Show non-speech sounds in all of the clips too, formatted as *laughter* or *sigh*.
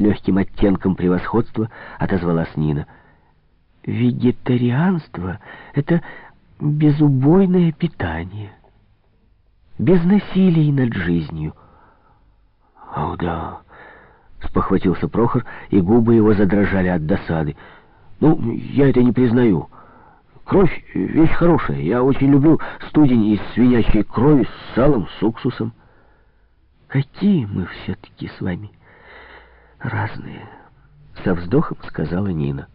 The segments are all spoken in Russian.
с легким оттенком превосходства отозвалась Нина. «Вегетарианство — это безубойное питание, без насилий над жизнью». «Ах, да», — спохватился Прохор, и губы его задрожали от досады. «Ну, я это не признаю». Кровь — вещь хорошая. Я очень люблю студень из свинячьей крови с салом, с уксусом. Какие мы все-таки с вами разные, — со вздохом сказала Нина.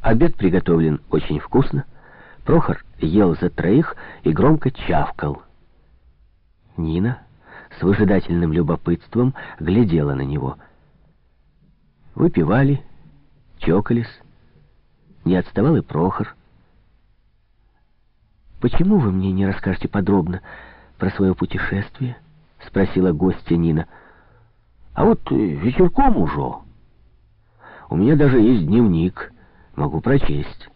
Обед приготовлен очень вкусно. Прохор ел за троих и громко чавкал. Нина с выжидательным любопытством глядела на него. Выпивали, чокались, не отставал и Прохор. «Почему вы мне не расскажете подробно про свое путешествие?» — спросила гостья Нина. «А вот э, вечерком уже. У меня даже есть дневник. Могу прочесть».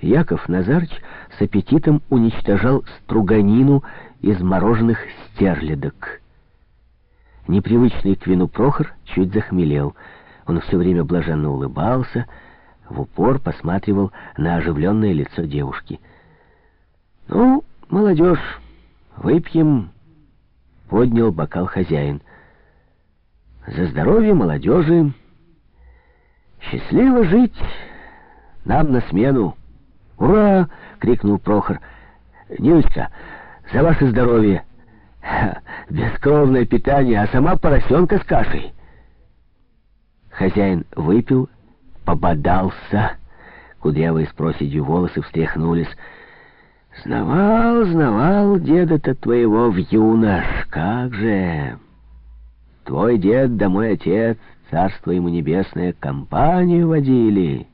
Яков Назарыч с аппетитом уничтожал струганину из мороженых стерлядок. Непривычный к вину Прохор чуть захмелел. Он все время блаженно улыбался, в упор посматривал на оживленное лицо девушки. «Ну, молодежь, выпьем», — поднял бокал хозяин. «За здоровье молодежи! Счастливо жить! Нам на смену! Ура!» — крикнул Прохор. «Ниночка, за ваше здоровье! *laughs* Бескровное питание, а сама поросенка с кашей!» Хозяин выпил пободался. Кудрявые с проседью волосы встряхнулись. «Знавал, знавал деда-то твоего в юнош, как же! Твой дед да мой отец, царство ему небесное, компанию водили.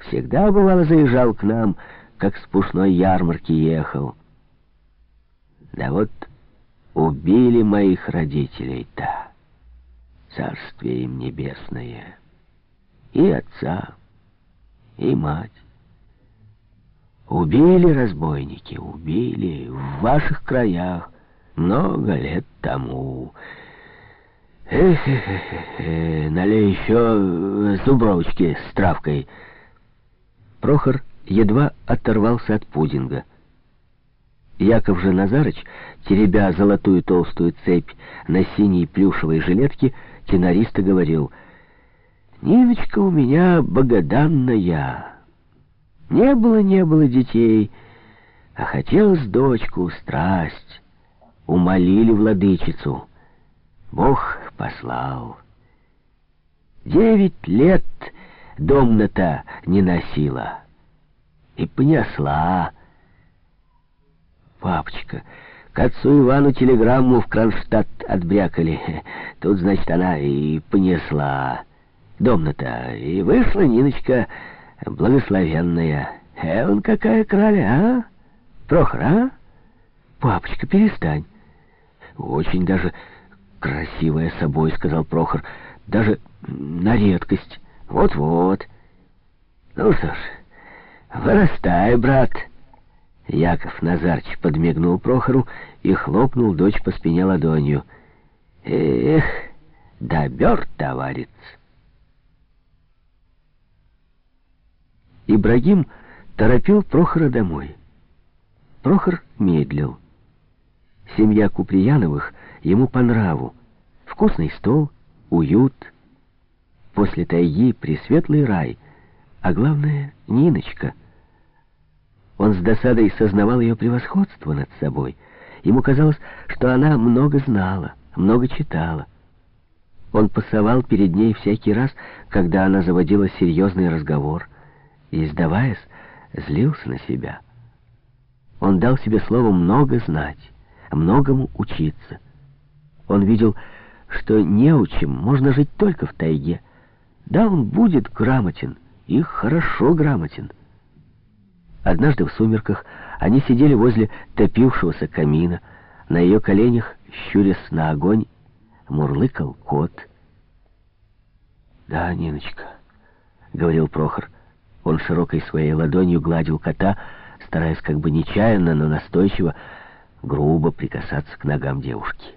Всегда, бывало, заезжал к нам, как с пушной ярмарки ехал. Да вот убили моих родителей-то, царствие им небесное» и отца, и мать. Убили разбойники, убили в ваших краях много лет тому. Эх, эх, эх, эх налей еще зубровочки с травкой. Прохор едва оторвался от пудинга. Яков же Назарыч, теребя золотую толстую цепь на синей плюшевой жилетке, тенористо говорил — Ниночка у меня богоданная. Не было, не было детей, а хотелось дочку, страсть. Умолили владычицу. Бог послал. Девять лет домната не носила. И понесла. Папочка, к отцу Ивану телеграмму в Кронштадт отбрякали. Тут, значит, она и понесла дом-то, и вышла Ниночка благословенная. Эван какая краля, а? Прохор, а? Папочка, перестань. Очень даже красивая собой, сказал Прохор. Даже на редкость. Вот-вот. Ну что ж, вырастай, брат. Яков Назарч подмигнул Прохору и хлопнул дочь по спине ладонью. Эх, добер, товарищ. Ибрагим торопил Прохора домой. Прохор медлил. Семья Куприяновых ему по нраву. Вкусный стол, уют. После тайги пресветлый рай. А главное, Ниночка. Он с досадой сознавал ее превосходство над собой. Ему казалось, что она много знала, много читала. Он пасовал перед ней всякий раз, когда она заводила серьезный разговор и, сдаваясь, злился на себя. Он дал себе слово много знать, многому учиться. Он видел, что неучим можно жить только в тайге. Да, он будет грамотен, и хорошо грамотен. Однажды в сумерках они сидели возле топившегося камина. На ее коленях, щурясь на огонь, мурлыкал кот. «Да, Ниночка», — говорил Прохор, — он широкой своей ладонью гладил кота, стараясь как бы нечаянно, но настойчиво, грубо прикасаться к ногам девушки.